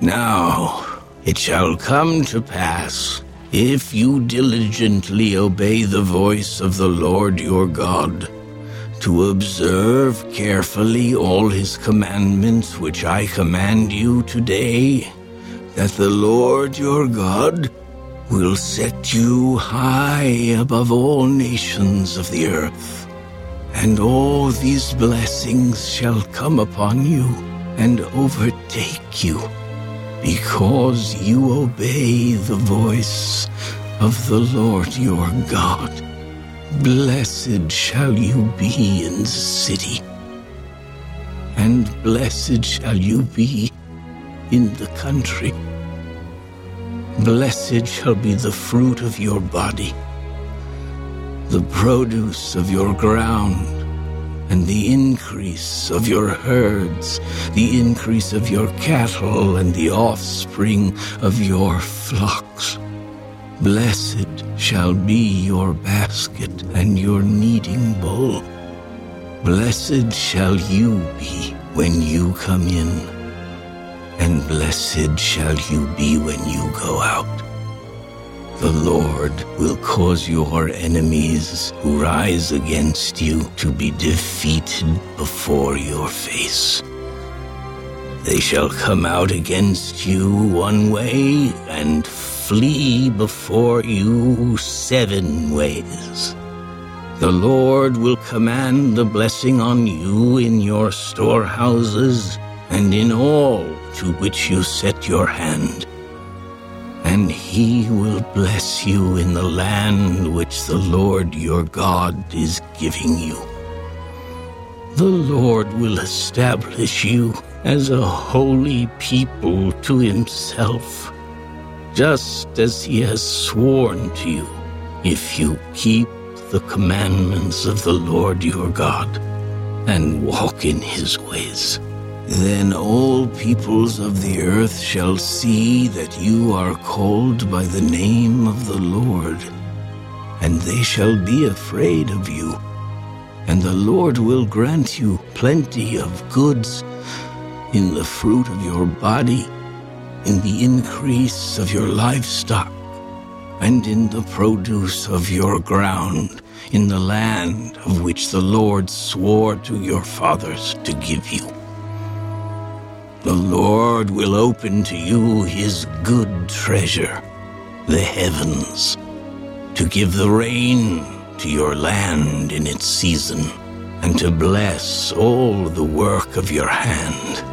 Now it shall come to pass, if you diligently obey the voice of the Lord your God, to observe carefully all his commandments which I command you today, that the Lord your God will set you high above all nations of the earth. And all these blessings shall come upon you and overtake you, because you obey the voice of the Lord your God. Blessed shall you be in the city, and blessed shall you be in the country. Blessed shall be the fruit of your body, the produce of your ground, and the increase of your herds, the increase of your cattle, and the offspring of your flocks. Blessed shall be your basket and your kneading bowl. Blessed shall you be when you come in, and blessed shall you be when you go out. The Lord will cause your enemies who rise against you to be defeated before your face. They shall come out against you one way and flee before you seven ways. The Lord will command the blessing on you in your storehouses and in all to which you set your hand. And he will bless you in the land which the Lord your God is giving you. The Lord will establish you as a holy people to himself, just as he has sworn to you, if you keep the commandments of the Lord your God and walk in his ways. Then all peoples of the earth shall see that you are called by the name of the Lord, and they shall be afraid of you. And the Lord will grant you plenty of goods in the fruit of your body, in the increase of your livestock, and in the produce of your ground, in the land of which the Lord swore to your fathers to give you. The Lord will open to you his good treasure, the heavens, to give the rain to your land in its season, and to bless all the work of your hand.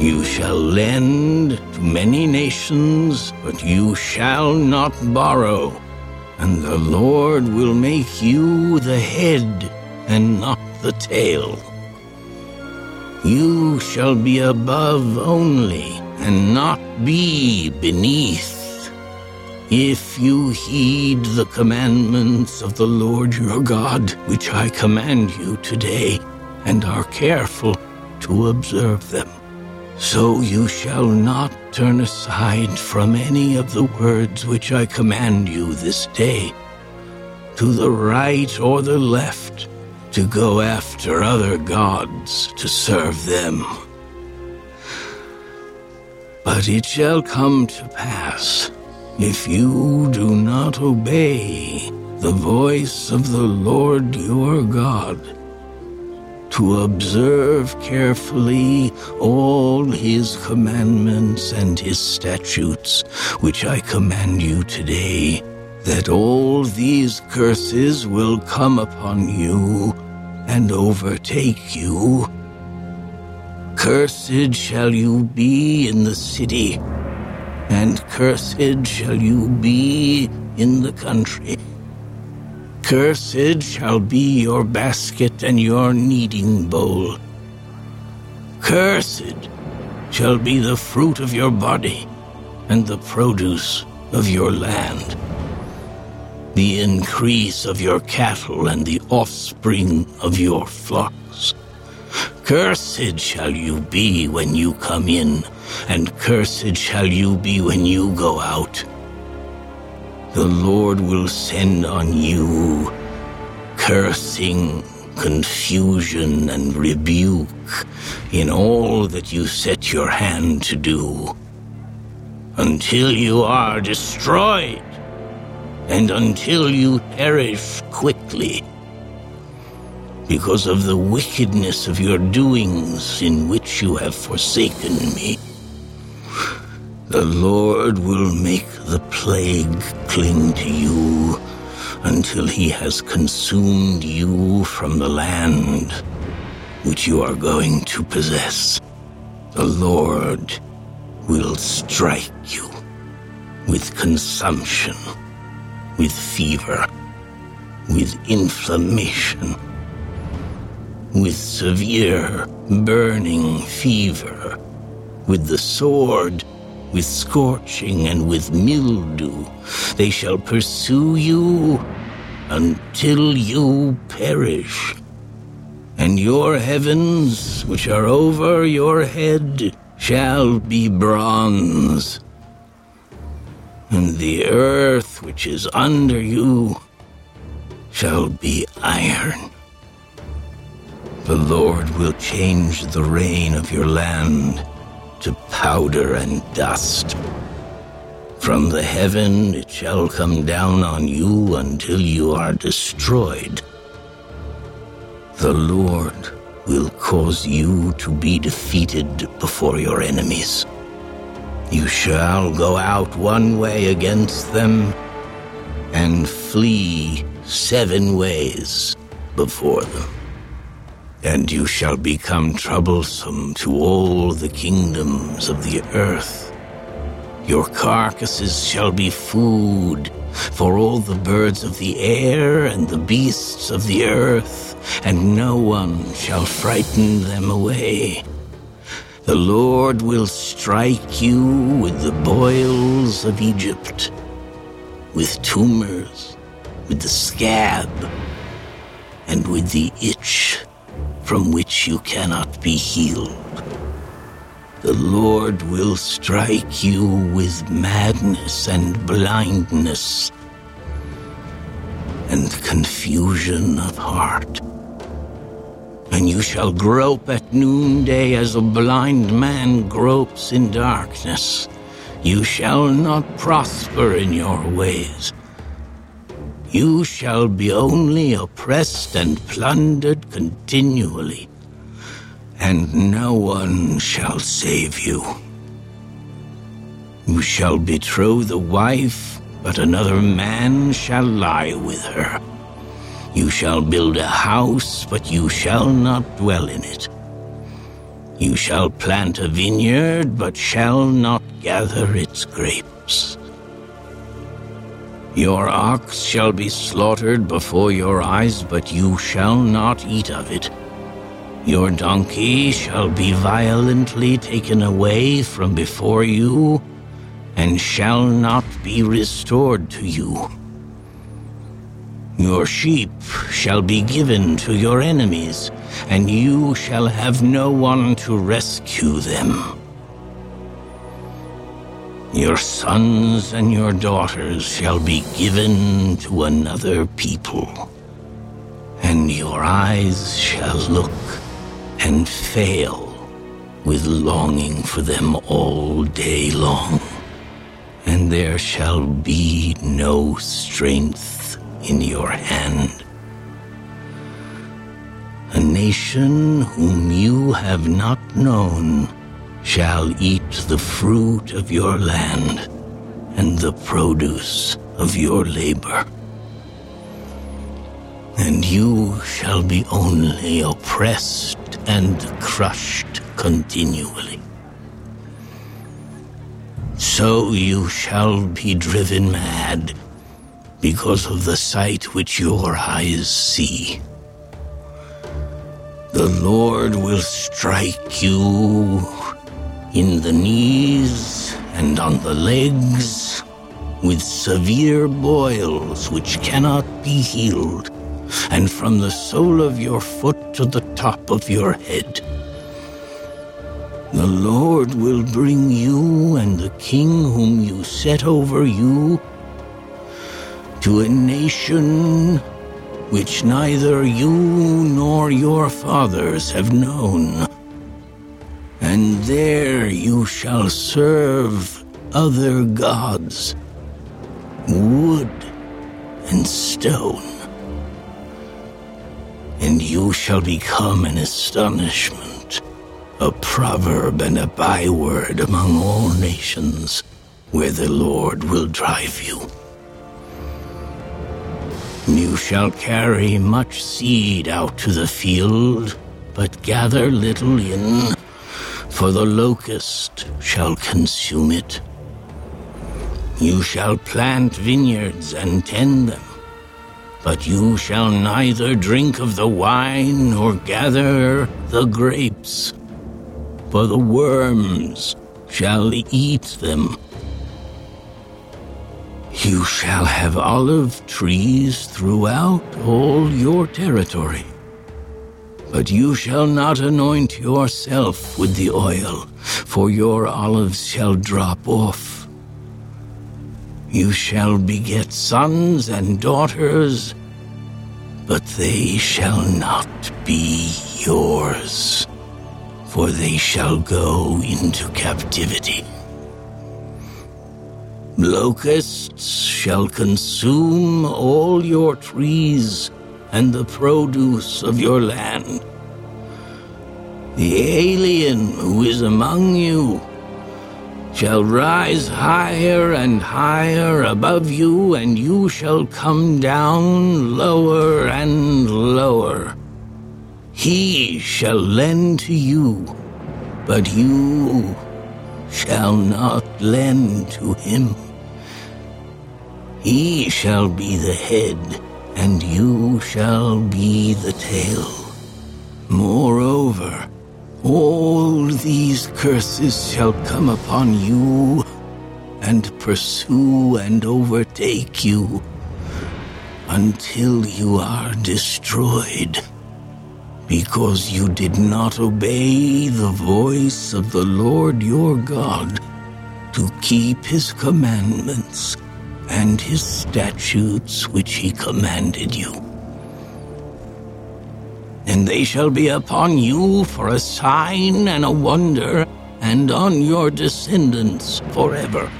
You shall lend to many nations, but you shall not borrow, and the Lord will make you the head and not the tail. You shall be above only, and not be beneath. If you heed the commandments of the Lord your God, which I command you today, and are careful to observe them, so you shall not turn aside from any of the words which I command you this day, to the right or the left to go after other gods to serve them. But it shall come to pass, if you do not obey the voice of the Lord your God, to observe carefully all his commandments and his statutes, which I command you today, that all these curses will come upon you and overtake you. Cursed shall you be in the city, and cursed shall you be in the country. Cursed shall be your basket and your kneading bowl. Cursed shall be the fruit of your body and the produce of your land the increase of your cattle and the offspring of your flocks. Cursed shall you be when you come in, and cursed shall you be when you go out. The Lord will send on you cursing, confusion and rebuke in all that you set your hand to do, until you are destroyed, and until you perish quickly, because of the wickedness of your doings in which you have forsaken me. The Lord will make the plague cling to you until he has consumed you from the land which you are going to possess. The Lord will strike you with consumption, with fever, with inflammation, with severe burning fever, with the sword with scorching and with mildew. They shall pursue you until you perish. And your heavens, which are over your head, shall be bronze. And the earth, which is under you, shall be iron. The Lord will change the rain of your land to powder and dust. From the heaven it shall come down on you until you are destroyed. The Lord will cause you to be defeated before your enemies. You shall go out one way against them and flee seven ways before them and you shall become troublesome to all the kingdoms of the earth. Your carcasses shall be food for all the birds of the air and the beasts of the earth, and no one shall frighten them away. The Lord will strike you with the boils of Egypt, with tumors, with the scab, and with the itch from which you cannot be healed. The Lord will strike you with madness and blindness and confusion of heart. And you shall grope at noonday as a blind man gropes in darkness. You shall not prosper in your ways. You shall be only oppressed and plundered continually, and no one shall save you. You shall betroth a wife, but another man shall lie with her. You shall build a house, but you shall not dwell in it. You shall plant a vineyard, but shall not gather its grapes. Your ox shall be slaughtered before your eyes, but you shall not eat of it. Your donkey shall be violently taken away from before you, and shall not be restored to you. Your sheep shall be given to your enemies, and you shall have no one to rescue them. Your sons and your daughters shall be given to another people, and your eyes shall look and fail with longing for them all day long, and there shall be no strength in your hand. A nation whom you have not known shall eat the fruit of your land and the produce of your labor. And you shall be only oppressed and crushed continually. So you shall be driven mad because of the sight which your eyes see. The Lord will strike you in the knees and on the legs with severe boils which cannot be healed, and from the sole of your foot to the top of your head. The Lord will bring you and the king whom you set over you to a nation which neither you nor your fathers have known. And there you shall serve other gods, wood and stone. And you shall become an astonishment, a proverb and a byword among all nations, where the Lord will drive you. You shall carry much seed out to the field, but gather little in, for the locust shall consume it. You shall plant vineyards and tend them, but you shall neither drink of the wine nor gather the grapes, for the worms shall eat them. You shall have olive trees throughout all your territory. But you shall not anoint yourself with the oil, for your olives shall drop off. You shall beget sons and daughters, but they shall not be yours, for they shall go into captivity. Locusts shall consume all your trees and the produce of your land. The alien who is among you shall rise higher and higher above you, and you shall come down lower and lower. He shall lend to you, but you shall not lend to him. He shall be the head, and you shall be the tail. Moreover, all these curses shall come upon you, and pursue and overtake you, until you are destroyed, because you did not obey the voice of the Lord your God to keep his commandments and his statutes which he commanded you. And they shall be upon you for a sign and a wonder, and on your descendants forever,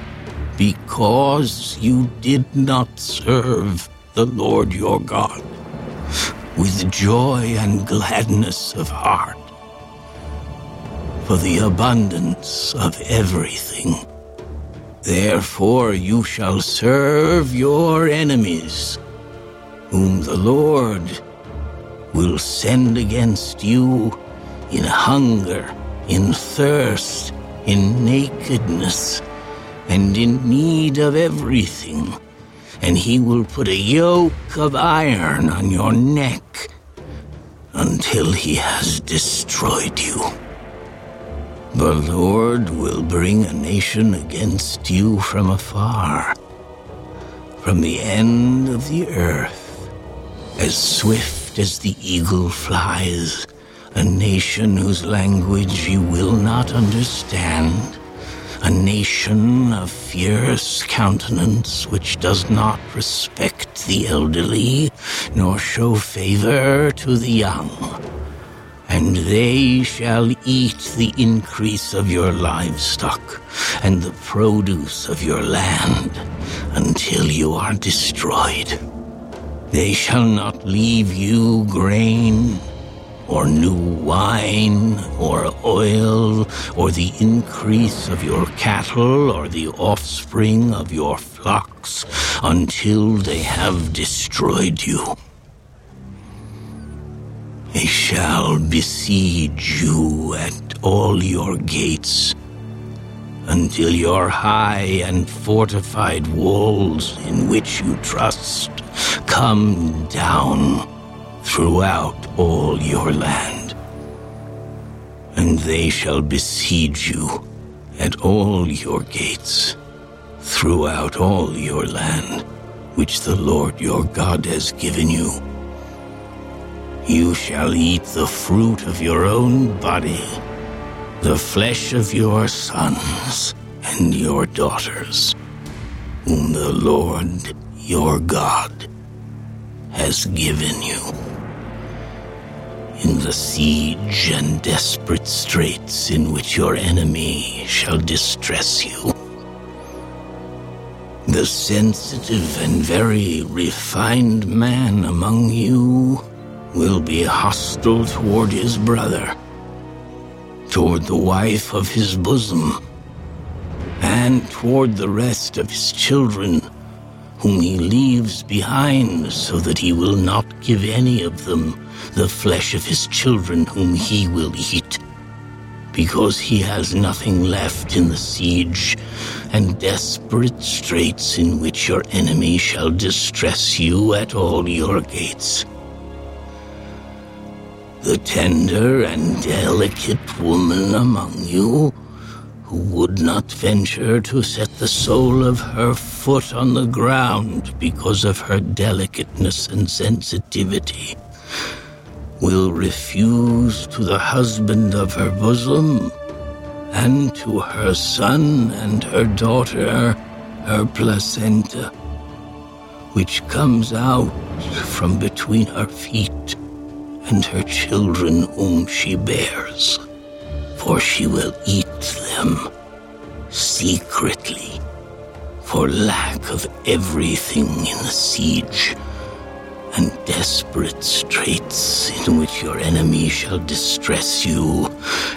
because you did not serve the Lord your God with joy and gladness of heart for the abundance of everything Therefore you shall serve your enemies, whom the Lord will send against you in hunger, in thirst, in nakedness, and in need of everything. And he will put a yoke of iron on your neck until he has destroyed you. The Lord will bring a nation against you from afar, from the end of the earth, as swift as the eagle flies, a nation whose language you will not understand, a nation of fierce countenance which does not respect the elderly, nor show favor to the young and they shall eat the increase of your livestock and the produce of your land until you are destroyed. They shall not leave you grain, or new wine, or oil, or the increase of your cattle, or the offspring of your flocks, until they have destroyed you. They shall besiege you at all your gates until your high and fortified walls in which you trust come down throughout all your land. And they shall besiege you at all your gates throughout all your land, which the Lord your God has given you you shall eat the fruit of your own body, the flesh of your sons and your daughters, whom the Lord your God has given you. In the siege and desperate straits in which your enemy shall distress you, the sensitive and very refined man among you will be hostile toward his brother, toward the wife of his bosom, and toward the rest of his children, whom he leaves behind, so that he will not give any of them the flesh of his children whom he will eat because he has nothing left in the siege and desperate straits in which your enemy shall distress you at all your gates. The tender and delicate woman among you who would not venture to set the sole of her foot on the ground because of her delicateness and sensitivity will refuse to the husband of her bosom, and to her son and her daughter her placenta, which comes out from between her feet and her children whom she bears, for she will eat them secretly for lack of everything in the siege and desperate straits in which your enemy shall distress you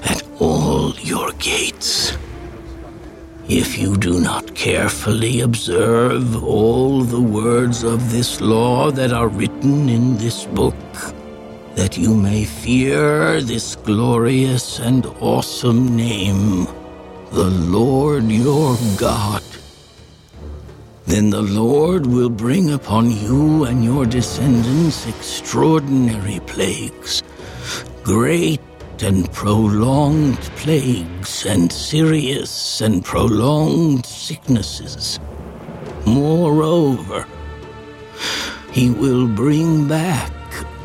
at all your gates. If you do not carefully observe all the words of this law that are written in this book, that you may fear this glorious and awesome name, the Lord your God, then the Lord will bring upon you and your descendants extraordinary plagues, great and prolonged plagues, and serious and prolonged sicknesses. Moreover, he will bring back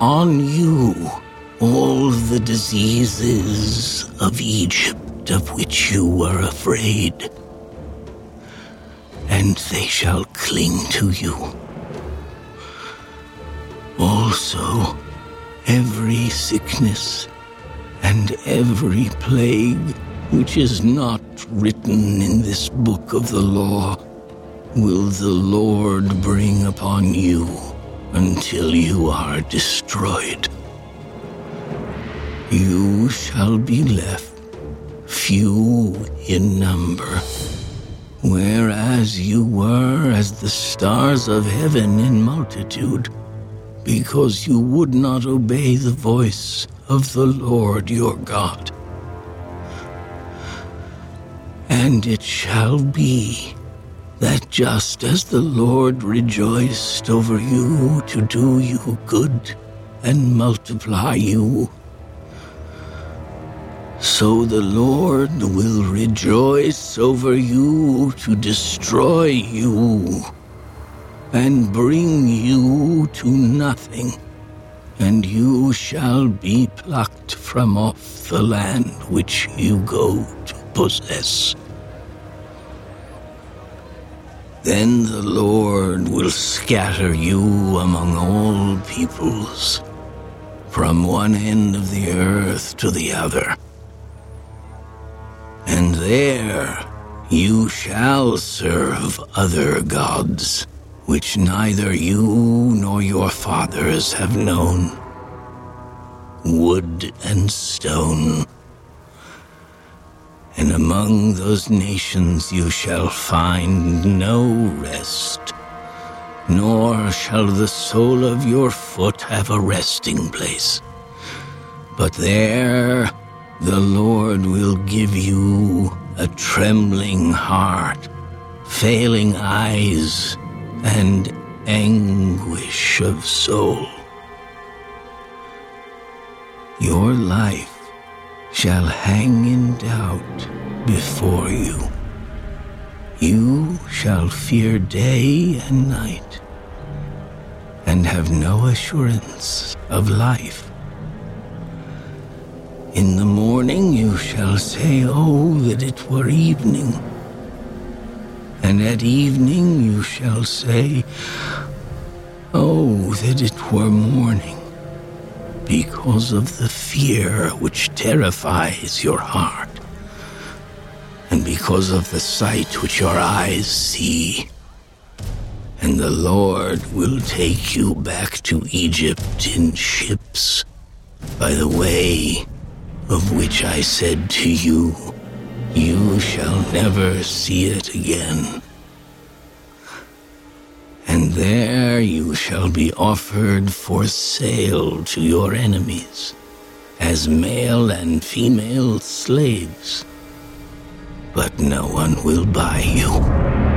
on you all the diseases of Egypt of which you were afraid and they shall cling to you. Also, every sickness and every plague which is not written in this book of the law will the Lord bring upon you until you are destroyed. You shall be left few in number whereas you were as the stars of heaven in multitude, because you would not obey the voice of the Lord your God. And it shall be that just as the Lord rejoiced over you to do you good and multiply you, so the Lord will rejoice over you to destroy you and bring you to nothing, and you shall be plucked from off the land which you go to possess. Then the Lord will scatter you among all peoples, from one end of the earth to the other and there you shall serve other gods, which neither you nor your fathers have known. Wood and stone. And among those nations you shall find no rest, nor shall the sole of your foot have a resting place. But there the Lord will give you a trembling heart, failing eyes, and anguish of soul. Your life shall hang in doubt before you. You shall fear day and night, and have no assurance of life. In the morning you shall say, Oh, that it were evening. And at evening you shall say, Oh, that it were morning, because of the fear which terrifies your heart, and because of the sight which your eyes see. And the Lord will take you back to Egypt in ships by the way of which I said to you, You shall never see it again. And there you shall be offered for sale to your enemies, as male and female slaves. But no one will buy you.